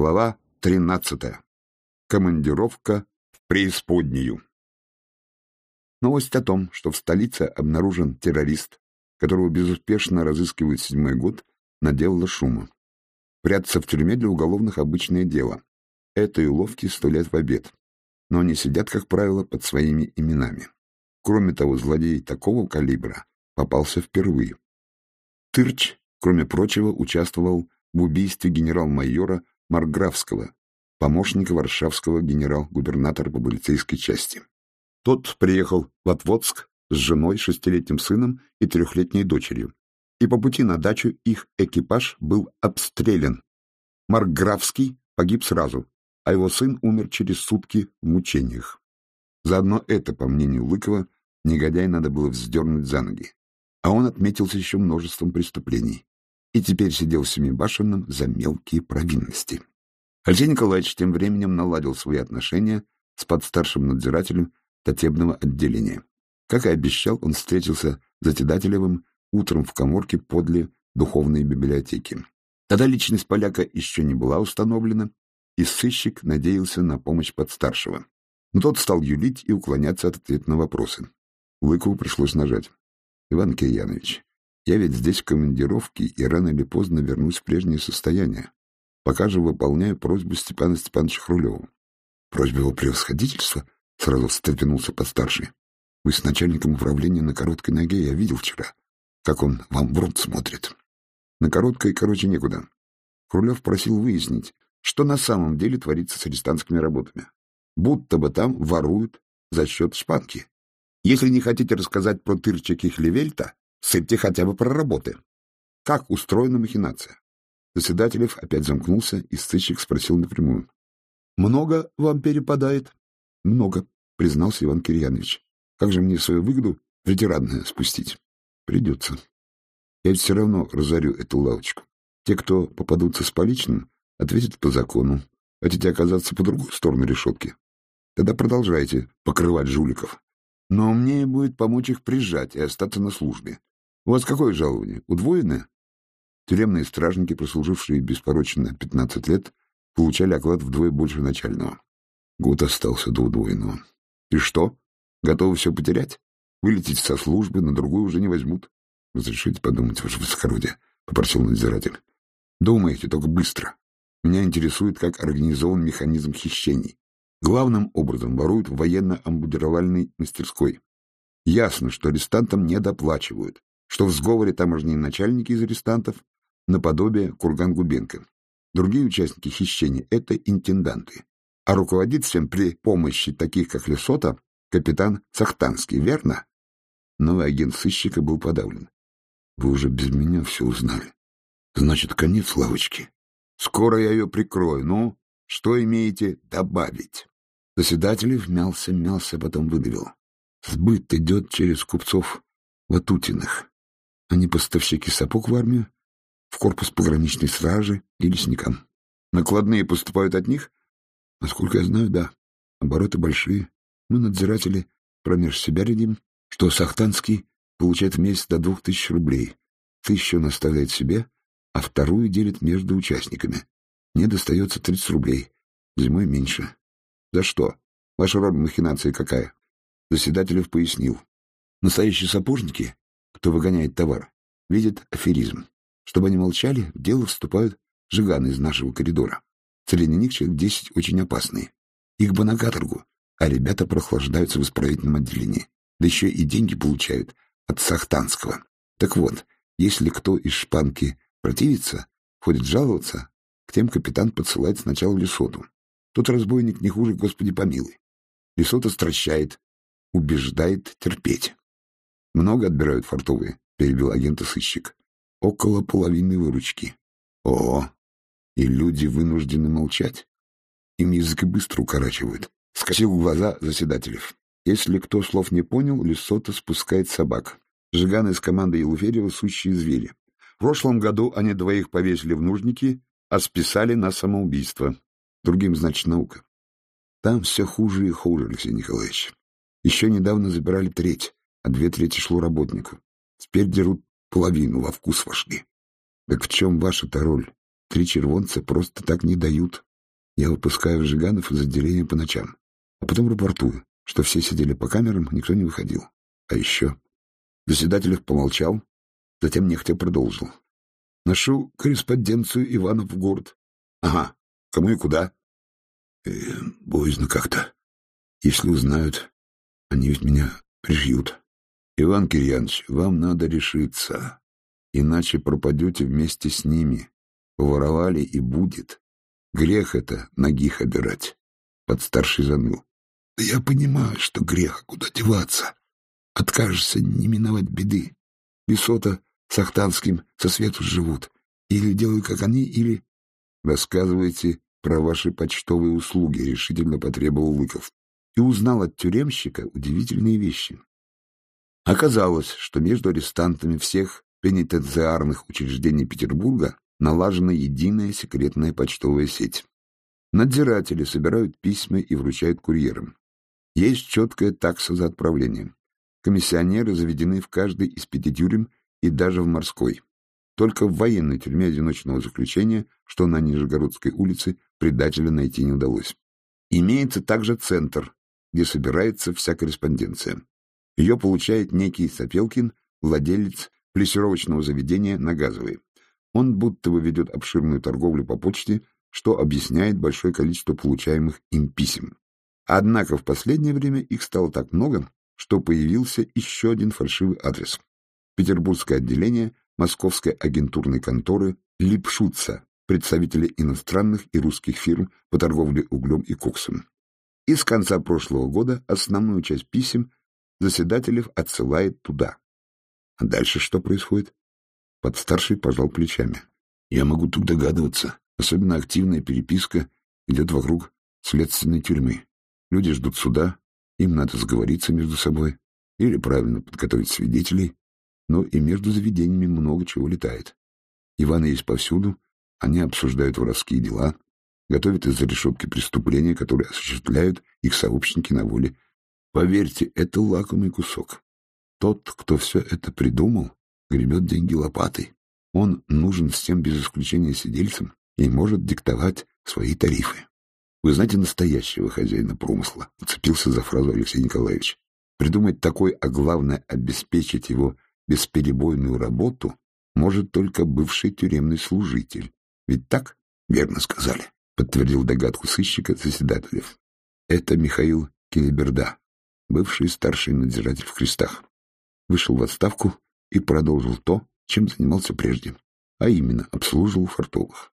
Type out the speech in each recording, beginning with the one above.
Глава тринадцатая. Командировка в преисподнюю. Новость о том, что в столице обнаружен террорист, которого безуспешно разыскивают седьмой год, наделала шума. Прятаться в тюрьме для уголовных — обычное дело. Этой уловки сто лет в обед. Но они сидят, как правило, под своими именами. Кроме того, злодей такого калибра попался впервые. Тырч, кроме прочего, участвовал в убийстве генерал-майора Марграфского, помощника варшавского генерал-губернатора по полицейской части. Тот приехал в Отводск с женой, шестилетним сыном и трехлетней дочерью, и по пути на дачу их экипаж был обстрелян. Марграфский погиб сразу, а его сын умер через сутки в мучениях. Заодно это, по мнению Лыкова, негодяй надо было вздернуть за ноги. А он отметился еще множеством преступлений и теперь сидел в Семибашенном за мелкие провинности. Алексей Николаевич тем временем наладил свои отношения с подстаршим надзирателем татебного отделения. Как и обещал, он встретился с Затедателевым утром в коморке подле духовной библиотеки. Тогда личность поляка еще не была установлена, и сыщик надеялся на помощь подстаршего. Но тот стал юлить и уклоняться от ответа на вопросы. Лыкову пришлось нажать. — Иван Кирьянович, я ведь здесь в командировке и рано или поздно вернусь в прежнее состояние. Пока же выполняю просьбу Степана Степановича Хрулева. Просьба его превосходительства? Сразу встрепенулся подстарший. Вы с начальником управления на короткой ноге я видел вчера, как он вам в рот смотрит. На короткой, короче, некуда. Хрулев просил выяснить, что на самом деле творится с арестантскими работами. Будто бы там воруют за счет шпанки. Если не хотите рассказать про тырчики Хлевельта, Сыпьте хотя бы про работы. Как устроена махинация? Заседателев опять замкнулся, и сыщик спросил напрямую. — Много вам перепадает? — Много, — признался Иван Кирьянович. — Как же мне свою выгоду ретирадное спустить? — Придется. Я ведь все равно разорю эту лавочку. Те, кто попадутся с поличным, ответят по закону. Хотите оказаться по другую сторону решетки? Тогда продолжайте покрывать жуликов. Но мне будет помочь их прижать и остаться на службе. У вас какое жалование? Удвоенное? Тюремные стражники, прослужившие беспорочно 15 лет, получали оклад вдвое больше начального. Год остался до удвоенного. И что? Готовы все потерять? Вылететь со службы, на другую уже не возьмут. Разрешите подумать, ваше высокородие, — попросил надзиратель. Думайте, только быстро. Меня интересует, как организован механизм хищений. Главным образом воруют в военно-амбудировальной мастерской. Ясно, что арестантам не доплачивают, что в сговоре таможенные начальники из арестантов наподобие Курган-Губенко. Другие участники хищения — это интенданты. А руководит всем при помощи таких, как Лесота, капитан Сахтанский, верно? Новый агент сыщика был подавлен. Вы уже без меня все узнали. Значит, конец лавочки. Скоро я ее прикрою. Ну, что имеете добавить? Заседатель вмялся-мялся, потом выдавил. Сбыт идет через купцов Ватутиных. Они поставщики сапог в армию, в корпус пограничной стражи и лесникам. Накладные поступают от них? Насколько я знаю, да. Обороты большие. Мы, надзиратели, промеж себя рядим, что Сахтанский получает в месяц до двух тысяч рублей. Тысячу он оставляет себе, а вторую делит между участниками. Мне достается тридцать рублей. Зимой меньше. За что? Ваша роль махинации какая? Заседателев пояснил. Настоящие сапожники кто выгоняет товар, видят аферизм. Чтобы они молчали, в дело вступают жиганы из нашего коридора. Них человек десять очень опасные. Их бы на каторгу, а ребята прохлаждаются в исправительном отделении. Да еще и деньги получают от Сахтанского. Так вот, если кто из шпанки противится, ходит жаловаться, к тем капитан подсылает сначала Лесоту. Тот разбойник не хуже, Господи помилуй. Лесота стращает, убеждает терпеть. Много отбирают фартовые, перебил агента сыщик. Около половины выручки. О, и люди вынуждены молчать. Им язык быстро укорачивают. Скосил глаза заседателев. Если кто слов не понял, Лесота спускает собак. Жиганы из команды Елуферьева — сущие звери. В прошлом году они двоих повесили в нужники, а списали на самоубийство. Другим, значит, наука. Там все хуже и хуже, Алексей Николаевич. Еще недавно забирали треть а две трети шло работнику. Теперь дерут половину, во вкус вошли. Так в чем ваша-то роль? Три червонца просто так не дают. Я выпускаю Жиганов из отделения по ночам, а потом рапортую, что все сидели по камерам, никто не выходил. А еще... Заседателев помолчал, затем нехотя продолжил. Ношу корреспонденцию Иванов в город. Ага. Кому и куда? Э, боязно как-то. Если узнают, они ведь меня прижьют. Иван Кирьянович, вам надо решиться, иначе пропадете вместе с ними. Воровали и будет. Грех это ногих обирать. Под старший заныл. Да я понимаю, что грех, куда деваться. Откажешься не миновать беды. Лесота с Ахтанским со свету живут. Или делаю, как они, или... Рассказывайте про ваши почтовые услуги, решительно потребовал Лыков. И узнал от тюремщика удивительные вещи. Оказалось, что между арестантами всех пенитенциарных учреждений Петербурга налажена единая секретная почтовая сеть. Надзиратели собирают письма и вручают курьерам. Есть четкая такса за отправление. Комиссионеры заведены в каждой из пяти тюрем и даже в морской. Только в военной тюрьме одиночного заключения, что на Нижегородской улице, предателя найти не удалось. Имеется также центр, где собирается вся корреспонденция. Ее получает некий Сапелкин, владелец плессировочного заведения на Газовой. Он будто бы ведет обширную торговлю по почте, что объясняет большое количество получаемых им писем. Однако в последнее время их стало так много, что появился еще один фальшивый адрес. Петербургское отделение Московской агентурной конторы Липшутца, представители иностранных и русских фирм по торговле углем и коксом. И с конца прошлого года основную часть писем заседателев отсылает туда. А дальше что происходит? Подстарший пожал плечами. Я могу тут догадываться. Особенно активная переписка идет вокруг следственной тюрьмы. Люди ждут суда, им надо сговориться между собой или правильно подготовить свидетелей, но и между заведениями много чего летает. Иваны есть повсюду, они обсуждают воровские дела, готовят из-за решетки преступления, которые осуществляют их сообщники на воле. Поверьте, это лакомый кусок. Тот, кто все это придумал, гребет деньги лопатой. Он нужен всем без исключения сидельцам и может диктовать свои тарифы. Вы знаете настоящего хозяина промысла, уцепился за фразу Алексей Николаевич. Придумать такой, а главное, обеспечить его бесперебойную работу может только бывший тюремный служитель. Ведь так? Верно сказали, подтвердил догадку сыщика заседателев. Это Михаил Келеберда, бывший старший надзиратель в крестах. Вышел в отставку и продолжил то, чем занимался прежде, а именно обслуживал фартовых.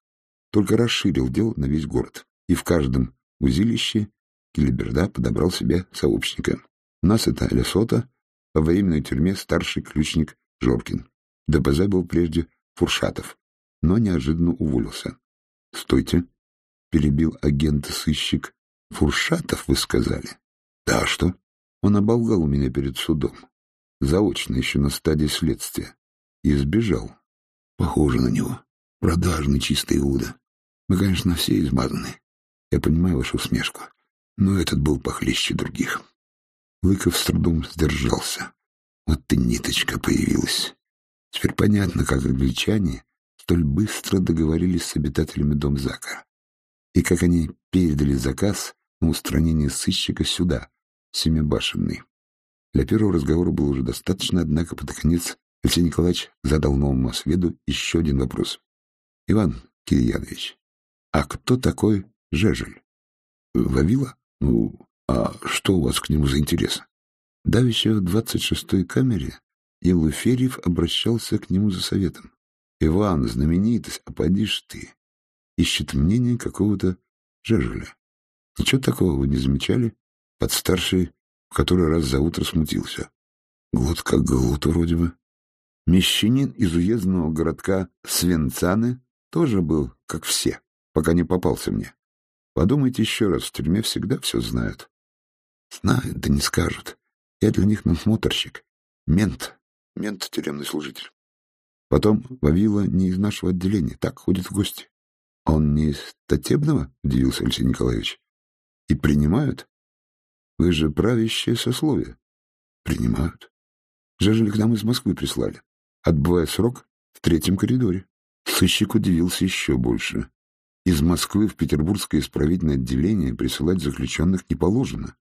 Только расширил дело на весь город, и в каждом узилище Келеберда подобрал себе сообщника. У нас это Лесота, во временной тюрьме старший ключник Жоркин. ДПЗ был прежде Фуршатов, но неожиданно уволился. — Стойте, — перебил агент-сыщик. — Фуршатов, вы сказали? — Да, что? Он оболгал меня перед судом. Заочно, еще на стадии следствия. И сбежал. Похоже на него. Продажный чистый Иуда. Мы, конечно, все измазаны. Я понимаю вашу усмешку. Но этот был похлеще других. Лыков с трудом сдержался. Вот ты ниточка появилась. Теперь понятно, как англичане столь быстро договорились с обитателями Домзака. И как они передали заказ на устранение сыщика сюда, Семибашенный. Для первого разговора было уже достаточно, однако под конец Алексей Николаевич задал новому осведу еще один вопрос. — Иван Кирьянович, а кто такой Жежель? — Вавила? Ну, а что у вас к нему за интерес? Давеча в двадцать шестой камере Елуферьев обращался к нему за советом. Иван, знаменитость, а поди ты. Ищет мнение какого-то Жежеля. Ничего такого вы не замечали? Под старший в который раз за утро смутился. Глот как глот вроде бы. Мещанин из уездного городка Свенцаны тоже был, как все, пока не попался мне. Подумайте еще раз, в тюрьме всегда все знают. Знают, да не скажут. Я для них надсмотрщик. Мент. Мент — тюремный служитель. Потом Вавила не из нашего отделения, так ходит в гости. Он не из Татебного? — удивился Алексей Николаевич. И принимают? Вы же правящее сословие. Принимают. Жежели к нам из Москвы прислали. Отбывая срок в третьем коридоре. Сыщик удивился еще больше. Из Москвы в Петербургское исправительное отделение присылать заключенных не положено.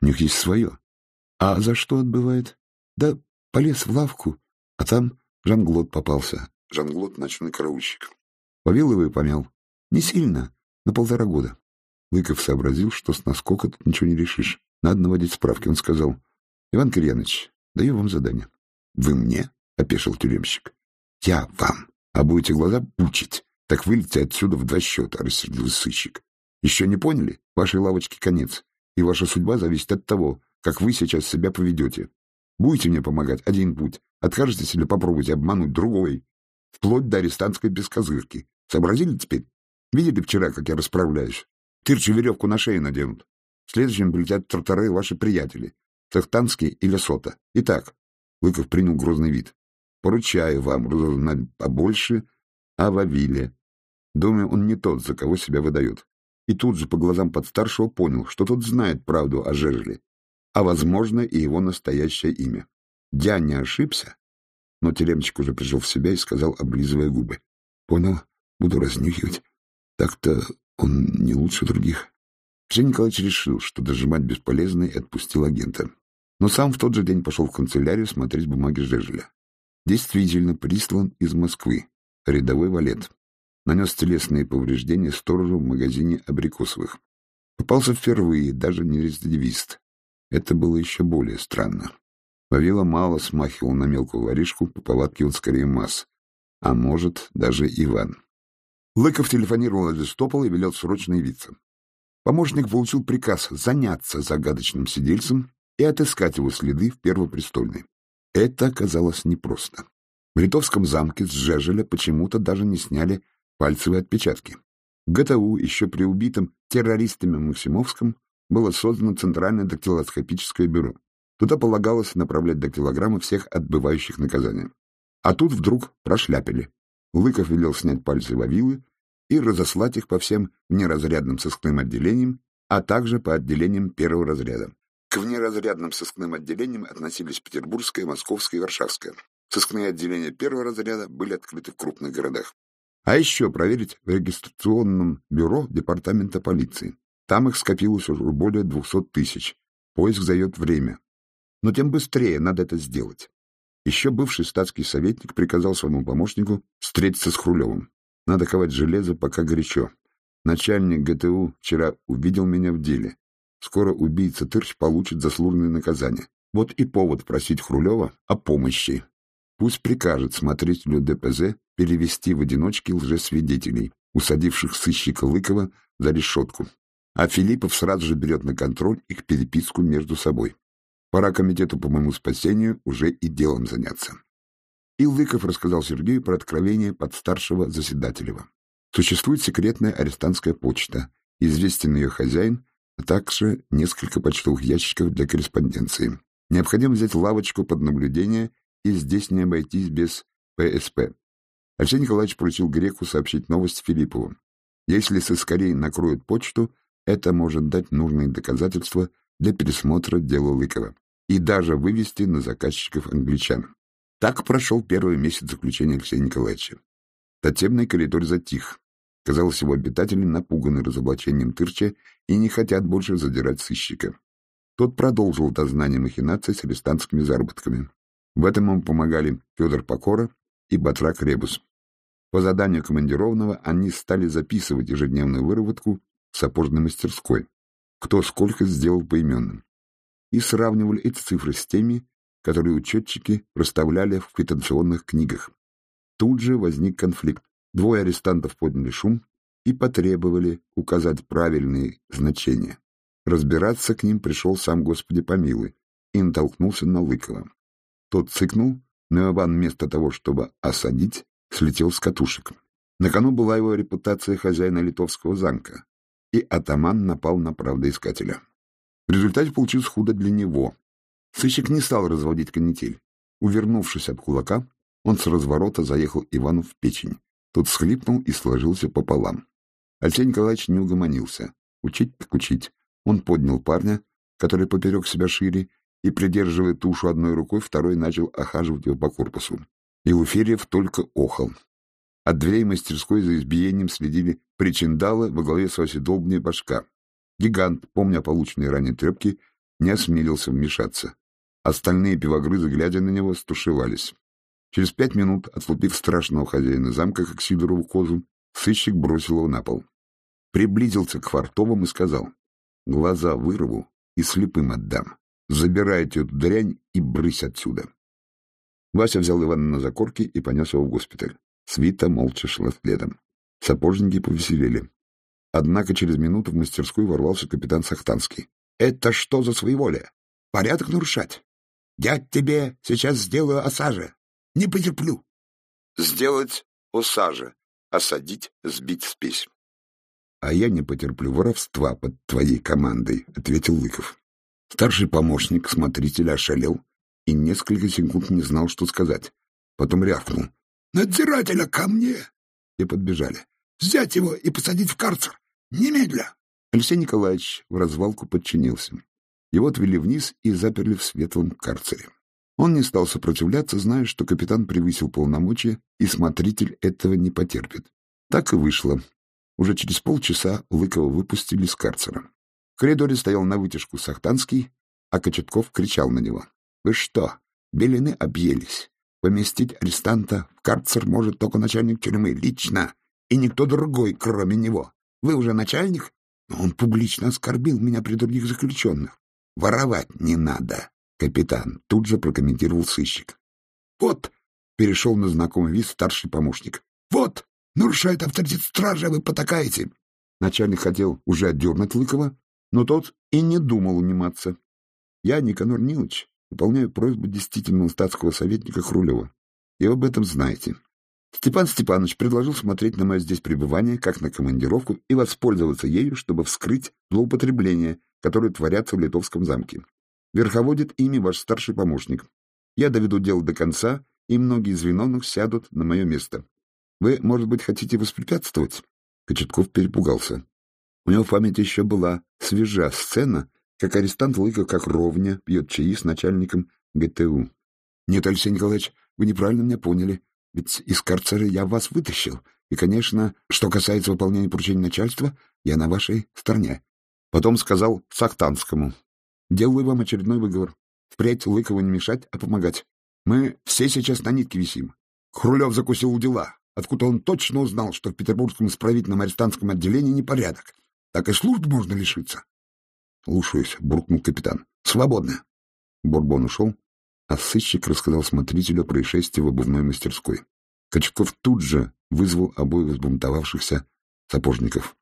У них есть свое. А за что отбывает? Да полез в лавку, а там Жанглот попался. Жанглот — ночной караульщик. Повел его и помял. Не сильно, на полтора года. Лыков сообразил, что с наскока тут ничего не решишь. Надо наводить справки. Он сказал, Иван Кирьянович, даю вам задание. Вы мне? — опешил тюремщик. Я вам. А будете глаза пучить, так вылетите отсюда в два счета, — рассердился сыщик. Еще не поняли? Вашей лавочке конец. И ваша судьба зависит от того, как вы сейчас себя поведете. Будете мне помогать — один путь. Откажетесь или попробуйте обмануть другой. Вплоть до арестантской бескозырки. Сообразили теперь? Видели вчера, как я расправляюсь? Тырчи веревку на шею наденут. В следующем полетят тартары ваши приятели. Тахтанский или Сота. Итак, Лыков принял грозный вид. Поручаю вам разузнать побольше о Вавиле. Думаю, он не тот, за кого себя выдает. И тут же по глазам подстаршего понял, что тот знает правду о Жежеле, а, возможно, и его настоящее имя. Я не ошибся? Но Теремчик уже пришел в себя и сказал, облизывая губы. Понял, буду разнюхивать. Так-то он не лучше других. Женя Николаевич решил, что дожимать бесполезно, и отпустил агента. Но сам в тот же день пошел в канцелярию смотреть бумаги Жежеля. Действительно прислан из Москвы. Рядовой валет. Нанес телесные повреждения сторожу в магазине Абрикосовых. Попался впервые, даже не рецидивист. Это было еще более странно. Вавила мало смахивал на мелкую воришку, по повадке он скорее масс. А может, даже Иван. Лыков телефонировал Аристопол и велел срочно явиться. Помощник получил приказ заняться загадочным сидельцем и отыскать его следы в Первопрестольной. Это оказалось непросто. В Литовском замке с Жежеля почему-то даже не сняли пальцевые отпечатки. В ГТУ, еще при убитом террористами Максимовском, было создано Центральное дактилоскопическое бюро. Туда полагалось направлять дактилограммы всех отбывающих наказания. А тут вдруг прошляпили. Лыков велел снять пальцы Вавилы и разослать их по всем внеразрядным сыскным отделениям, а также по отделениям первого разряда. К внеразрядным сыскным отделениям относились Петербургское, Московское и Варшавское. Сыскные отделения первого разряда были открыты в крупных городах. А еще проверить в регистрационном бюро департамента полиции. Там их скопилось уже более двухсот тысяч. Поиск займет время. Но тем быстрее надо это сделать. Еще бывший статский советник приказал своему помощнику встретиться с Хрулевым. Надо ковать железо, пока горячо. Начальник ГТУ вчера увидел меня в деле. Скоро убийца Тырч получит заслуженное наказание. Вот и повод просить Хрулева о помощи. Пусть прикажет смотрителю ДПЗ перевести в одиночке лжесвидетелей, усадивших сыщика Лыкова за решетку. А Филиппов сразу же берет на контроль их переписку между собой. Пора комитету по моему спасению уже и делом заняться. И Лыков рассказал Сергею про откровение подстаршего заседателева. Существует секретная арестантская почта, известен ее хозяин, а также несколько почтовых ящиков для корреспонденции. Необходимо взять лавочку под наблюдение и здесь не обойтись без ПСП. Алексей Николаевич поручил Греку сообщить новость Филиппову. Если сыскарей накроют почту, это может дать нужные доказательства для пересмотра дела Лыкова и даже вывести на заказчиков англичан. Так прошел первый месяц заключения Алексея Николаевича. Татебный коридор затих. Казалось, его обитатели напуганы разоблачением Тырча и не хотят больше задирать сыщика. Тот продолжил дознание махинаций с арестантскими заработками. В этом ему помогали Федор Покора и Батрак Ребус. По заданию командированного они стали записывать ежедневную выработку в сапожной мастерской, кто сколько сделал поименным, и сравнивали эти цифры с теми, которые учетчики проставляли в квитанционных книгах. Тут же возник конфликт. Двое арестантов подняли шум и потребовали указать правильные значения. Разбираться к ним пришел сам Господи помилуй и натолкнулся на Лыкова. Тот цыкнул, но Иван вместо того, чтобы осадить, слетел с катушек. На кону была его репутация хозяина литовского замка, и атаман напал на правдоискателя. В результате получилось худо для него. Сыщик не стал разводить канитель. Увернувшись от кулака, он с разворота заехал Ивану в печень. Тот схлипнул и сложился пополам. Алексей Николаевич не угомонился. Учить так учить. Он поднял парня, который поперек себя шире, и, придерживая тушу одной рукой, второй начал охаживать его по корпусу. Илуферьев только охал. От дверей мастерской за избиением следили причиндалы во главе с оседолбней башка. Гигант, помня полученные ранее трепки, не осмелился вмешаться. Остальные пивогрызы, глядя на него, стушевались. Через пять минут, отлупив страшного хозяина замка, как Сидорову козу, сыщик бросил его на пол. Приблизился к Фартовым и сказал, «Глаза вырву и слепым отдам. Забирайте эту дрянь и брысь отсюда». Вася взял Ивана на закорки и понес его в госпиталь. Свита молча шла следом. Сапожники повеселели. Однако через минуту в мастерскую ворвался капитан Сахтанский. — Это что за своеволие? Порядок нарушать? Я тебе сейчас сделаю осаже. Не потерплю. — Сделать осаже. Осадить, сбить спесь. — А я не потерплю воровства под твоей командой, — ответил Лыков. Старший помощник смотрителя ошалел и несколько секунд не знал, что сказать. Потом рявкнул. «Надзирателя ко мне!» И подбежали. «Взять его и посадить в карцер! Немедля!» Алексей Николаевич в развалку подчинился. Его отвели вниз и заперли в светлом карцере. Он не стал сопротивляться, зная, что капитан превысил полномочия, и смотритель этого не потерпит. Так и вышло. Уже через полчаса Лыкова выпустили из карцера. В коридоре стоял на вытяжку Сахтанский, а Кочетков кричал на него. Вы что, белины объелись? Поместить арестанта в карцер может только начальник тюрьмы лично, и никто другой, кроме него. Вы уже начальник? Но он публично оскорбил меня при других заключенных. Воровать не надо, капитан, тут же прокомментировал сыщик. Вот, перешел на знакомый вид старший помощник. Вот, нарушает авторитет стражи, вы потакаете. Начальник хотел уже отдернуть Лыкова, но тот и не думал униматься. Я, Никанор Нилович, Выполняю просьбу действительного статского советника Хрулева. И об этом знаете. Степан Степанович предложил смотреть на мое здесь пребывание как на командировку и воспользоваться ею, чтобы вскрыть злоупотребления, которые творятся в Литовском замке. Верховодит ими ваш старший помощник. Я доведу дело до конца, и многие из виновных сядут на мое место. Вы, может быть, хотите воспрепятствовать?» Кочетков перепугался. У него в памяти еще была свежа сцена, как арестант Лыков, как ровня, пьет чаи с начальником ГТУ. Нет, Алексей Николаевич, вы неправильно меня поняли. Ведь из карцера я вас вытащил. И, конечно, что касается выполнения поручений начальства, я на вашей стороне. Потом сказал Сахтанскому. Делаю вам очередной выговор. Впредь Лыкову не мешать, а помогать. Мы все сейчас на нитке висим. Хрулев закусил у дела. Откуда он точно узнал, что в Петербургском исправительном арестантском отделении непорядок. Так и службы можно лишиться. «Слушаюсь», — буркнул капитан. «Свободно». Бурбон ушел, а сыщик рассказал смотрителю о происшествии в обувной мастерской. Качков тут же вызвал обоих взбунтовавшихся сапожников.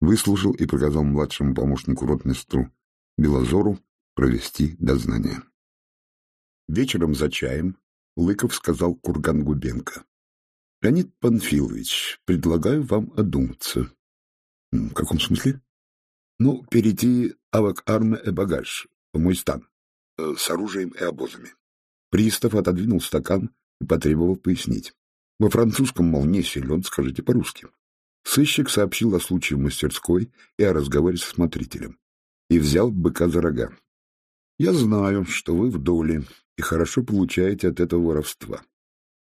Выслушал и приказал младшему помощнику ротмистру Белозору провести дознание. Вечером за чаем Лыков сказал Курган Губенко. — Леонид Панфилович, предлагаю вам одуматься. — В каком смысле? — Ну, перейти авак арме и багаж, мой стан, э, с оружием и обозами. Пристав отодвинул стакан и потребовал пояснить. Во французском, мол, не силен, скажите по-русски. Сыщик сообщил о случае в мастерской и о разговоре с смотрителем. И взял быка за рога. «Я знаю, что вы в доле и хорошо получаете от этого воровства.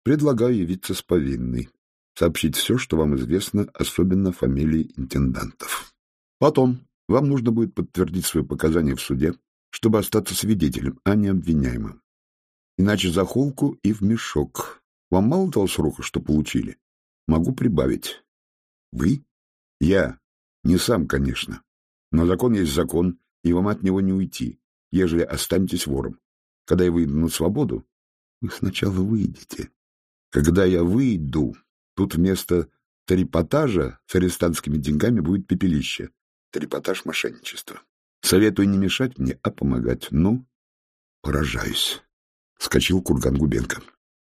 Предлагаю явиться с повинной, сообщить все, что вам известно, особенно фамилии интендантов. Потом вам нужно будет подтвердить свои показания в суде, чтобы остаться свидетелем, а не обвиняемым. Иначе за холку и в мешок. Вам мало того срока, что получили? Могу прибавить. Вы? Я. Не сам, конечно. Но закон есть закон, и вам от него не уйти, ежели останетесь вором. Когда я выйду на свободу, вы сначала выйдете. Когда я выйду, тут вместо трепотажа с арестантскими деньгами будет пепелище, Трепотаж мошенничества. Советую не мешать мне, а помогать. Ну, поражаюсь. Скочил Курган Губенко.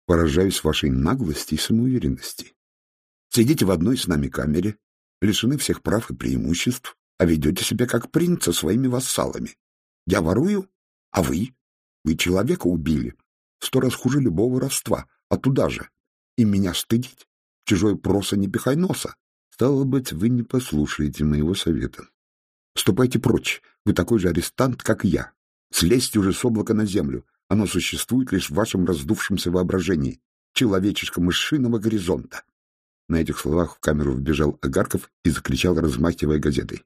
Поражаюсь вашей наглости и самоуверенности. Сидите в одной с нами камере, лишены всех прав и преимуществ, а ведете себя как принц со своими вассалами. Я ворую, а вы? Вы человека убили. Сто раз хуже любого воровства, а туда же. И меня стыдить? Чужой проса не пихай носа. Стало быть, вы не послушаете моего совета. Ступайте прочь, вы такой же арестант, как я. Слезьте уже с облака на землю. Оно существует лишь в вашем раздувшемся воображении, человеческом мышиного горизонта. На этих словах в камеру вбежал Агарков и закричал, размахивая газетой.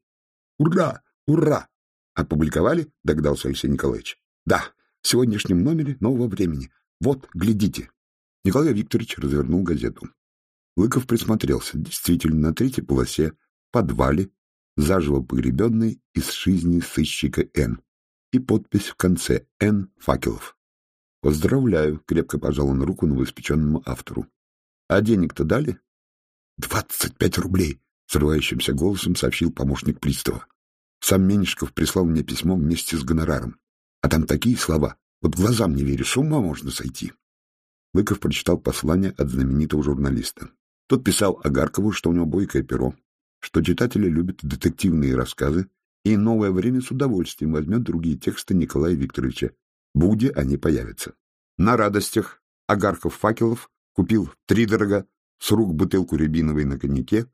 «Ура! Ура!» «Опубликовали?» — догадался Алексей Николаевич. «Да, в сегодняшнем номере нового времени. Вот, глядите». Николай Викторович развернул газету. Лыков присмотрелся. Действительно, на третьей полосе, подвале, заживо погребенный из жизни сыщика Н. И подпись в конце «Н. Факелов». «Поздравляю», — крепко пожал он руку новоиспеченному автору. «А денег-то дали?» «Двадцать пять рублей», — срывающимся голосом сообщил помощник пристава. «Сам Меньшиков прислал мне письмо вместе с гонораром. А там такие слова. Вот глазам не верю, с ума можно сойти». Лыков прочитал послание от знаменитого журналиста. Тот писал Агаркову, что у него бойкое перо, что читатели любят детективные рассказы, и новое время с удовольствием возьмет другие тексты Николая Викторовича. Буде они появятся. На радостях Агарков-Факелов купил втридорога с рук бутылку рябиновой на коньяке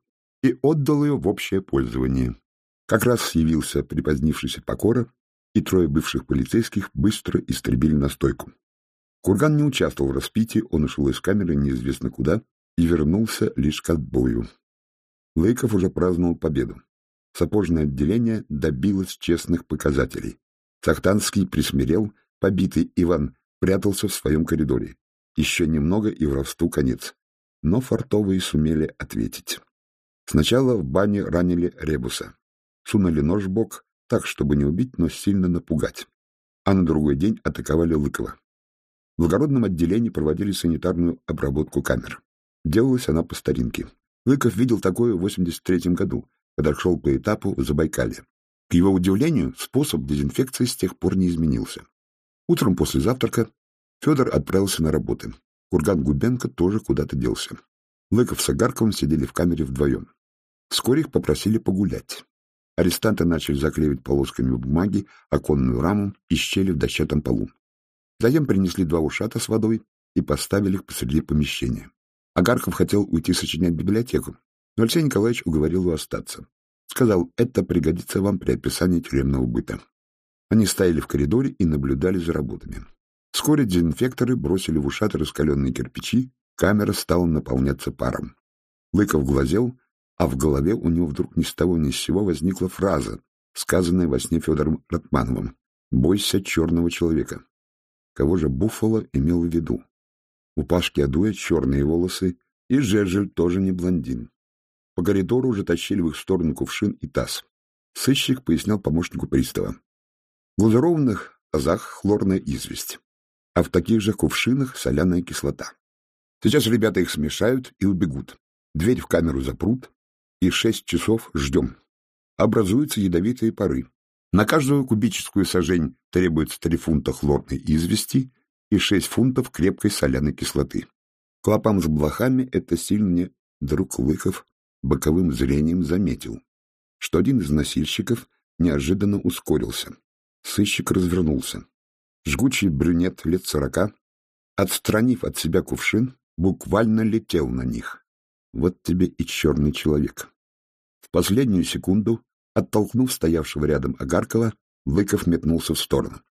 и отдал ее в общее пользование. Как раз явился припозднившийся покора, и трое бывших полицейских быстро истребили настойку. Курган не участвовал в распитии, он ушел из камеры неизвестно куда и вернулся лишь к отбою. Лейков уже праздновал победу. Сапожное отделение добилось честных показателей. Сахтанский присмирел, побитый Иван прятался в своем коридоре. Еще немного и воровству конец. Но фартовые сумели ответить. Сначала в бане ранили Ребуса. Сунули нож в бок, так, чтобы не убить, но сильно напугать. А на другой день атаковали Лыкова. В благородном отделении проводили санитарную обработку камер. Делалась она по старинке. Лыков видел такое в 83 году, когда шел по этапу в Забайкалье. К его удивлению, способ дезинфекции с тех пор не изменился. Утром после завтрака Федор отправился на работы. Курган Губенко тоже куда-то делся. Лыков с Агарковым сидели в камере вдвоем. Вскоре их попросили погулять. Арестанты начали заклеивать полосками бумаги оконную раму и щели в дощатом полу. Затем принесли два ушата с водой и поставили их посреди помещения. Агарков хотел уйти сочинять библиотеку, но Алексей Николаевич уговорил его остаться. Сказал, это пригодится вам при описании тюремного быта. Они стояли в коридоре и наблюдали за работами. Вскоре дезинфекторы бросили в ушаты раскаленные кирпичи, камера стала наполняться паром. Лыков глазел, а в голове у него вдруг ни с того ни с сего возникла фраза, сказанная во сне Федором Ратмановым «Бойся черного человека». Кого же Буффало имел в виду? У Пашки Адуя черные волосы, и Жежель тоже не блондин. По коридору уже тащили в их сторону кувшин и таз. Сыщик пояснял помощнику пристава. В глазурованных тазах хлорная известь, а в таких же кувшинах соляная кислота. Сейчас ребята их смешают и убегут. Дверь в камеру запрут, и шесть часов ждем. Образуются ядовитые пары. На каждую кубическую сажень требуется 3 фунта хлорной извести и 6 фунтов крепкой соляной кислоты. Клопам с блохами это сильно друг Лыков боковым зрением заметил, что один из носильщиков неожиданно ускорился. Сыщик развернулся. Жгучий брюнет лет сорока, отстранив от себя кувшин, буквально летел на них. Вот тебе и черный человек. В последнюю секунду Оттолкнув стоявшего рядом Агаркова, Лыков метнулся в сторону.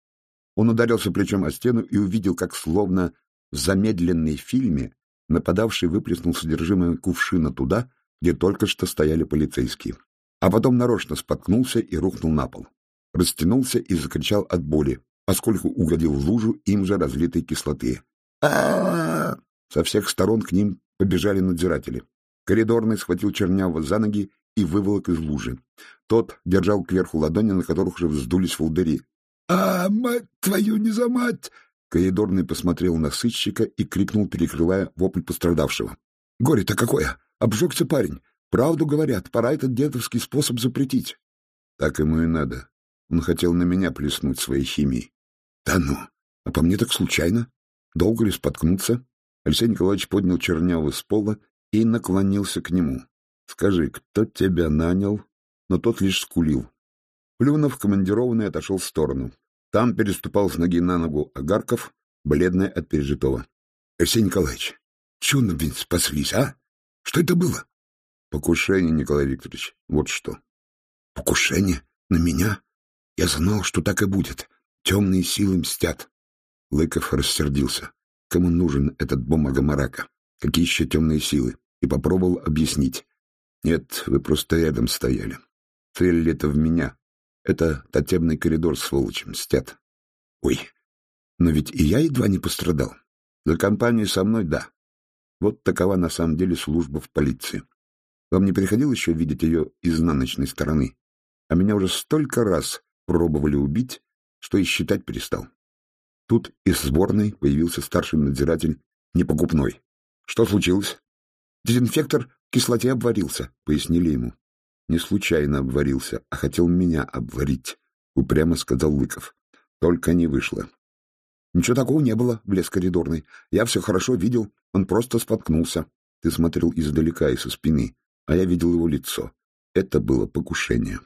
Он ударился плечом о стену и увидел, как словно в замедленной фильме нападавший выплеснул содержимое кувшина туда, где только что стояли полицейские. А потом нарочно споткнулся и рухнул на пол. Растянулся и закричал от боли, поскольку угодил в лужу им же разлитой кислоты. а Со всех сторон к ним побежали надзиратели. Коридорный схватил Чернявого за ноги и выволок из лужи. Тот держал кверху ладони, на которых уже вздулись волдыри. — А, мать твою, не за мать! Коридорный посмотрел на сыщика и крикнул, перекрывая вопль пострадавшего. — Горе-то какое! Обжегся парень! Правду говорят, пора этот дедовский способ запретить. Так ему и надо. Он хотел на меня плеснуть своей химией. Да ну! А по мне так случайно. Долго ли споткнуться? Алексей Николаевич поднял Черняву с пола и наклонился к нему. Скажи, кто тебя нанял? Но тот лишь скулил. Плюнов, командированный, отошел в сторону. Там переступал с ноги на ногу Агарков, бледный от пережитого. — Алексей Николаевич, чудно ведь спаслись, а? Что это было? — Покушение, Николай Викторович, вот что. — Покушение? На меня? Я знал, что так и будет. Темные силы мстят. Лыков рассердился. Кому нужен этот бумага-марака? Какие еще темные силы? и попробовал объяснить. Нет, вы просто рядом стояли. Цель это в меня. Это татебный коридор, сволочи, мстят. Ой, но ведь и я едва не пострадал. За компанию со мной — да. Вот такова на самом деле служба в полиции. Вам не приходилось еще видеть ее изнаночной стороны? А меня уже столько раз пробовали убить, что и считать перестал. Тут из сборной появился старший надзиратель непокупной. Что случилось? Дезинфектор в кислоте обварился, пояснили ему. Не случайно обварился, а хотел меня обварить, упрямо сказал Лыков. Только не вышло. Ничего такого не было, влез коридорный. Я все хорошо видел, он просто споткнулся. Ты смотрел издалека и со спины, а я видел его лицо. Это было покушение.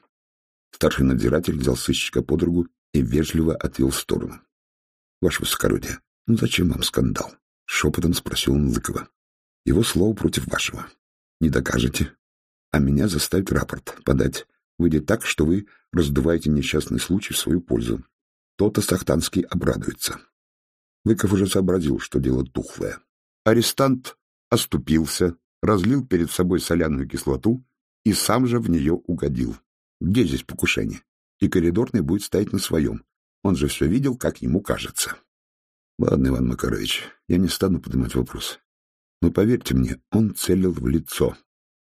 Старший надзиратель взял сыщика под руку и вежливо отвел в сторону. — Ваше высокородие, ну зачем вам скандал? — шепотом спросил он Лыкова. — Его слово против вашего. Не докажете. А меня заставить рапорт подать. Выйдет так, что вы раздуваете несчастный случай в свою пользу. То-то Сахтанский обрадуется. Лыков уже сообразил, что дело тухлое. Арестант оступился, разлил перед собой соляную кислоту и сам же в нее угодил. Где здесь покушение? И коридорный будет стоять на своем. Он же все видел, как ему кажется. Ладно, Иван Макарович, я не стану поднимать вопрос. Но поверьте мне, он целил в лицо.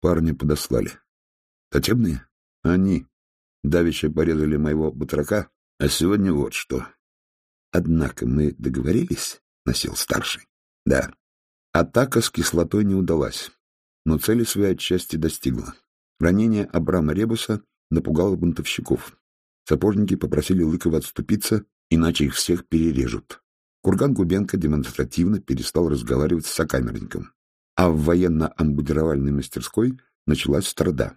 Парня подослали. Татебные? Они. Давеча порезали моего батрака, а сегодня вот что. Однако мы договорились, — носил старший. Да. Атака с кислотой не удалась, но цели своей отчасти достигла. Ранение Абрама Ребуса напугало бунтовщиков. Сапожники попросили Лыкова отступиться, иначе их всех перережут. Курган Губенко демонстративно перестал разговаривать с сокамерником. А в военно-амбудировальной мастерской началась страда.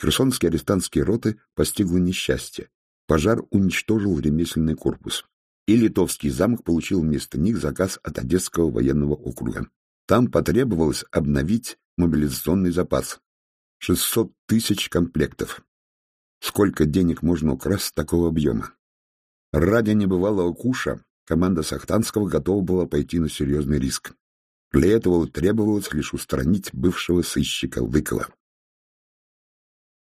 Херсонские арестантские роты постигло несчастье. Пожар уничтожил ремесленный корпус. И Литовский замок получил вместо них заказ от Одесского военного округа. Там потребовалось обновить мобилизационный запас. 600 тысяч комплектов. Сколько денег можно украсть с такого объема? Ради небывалого куша команда Сахтанского готова была пойти на серьезный риск. Для этого требовалось лишь устранить бывшего сыщика Лыкова.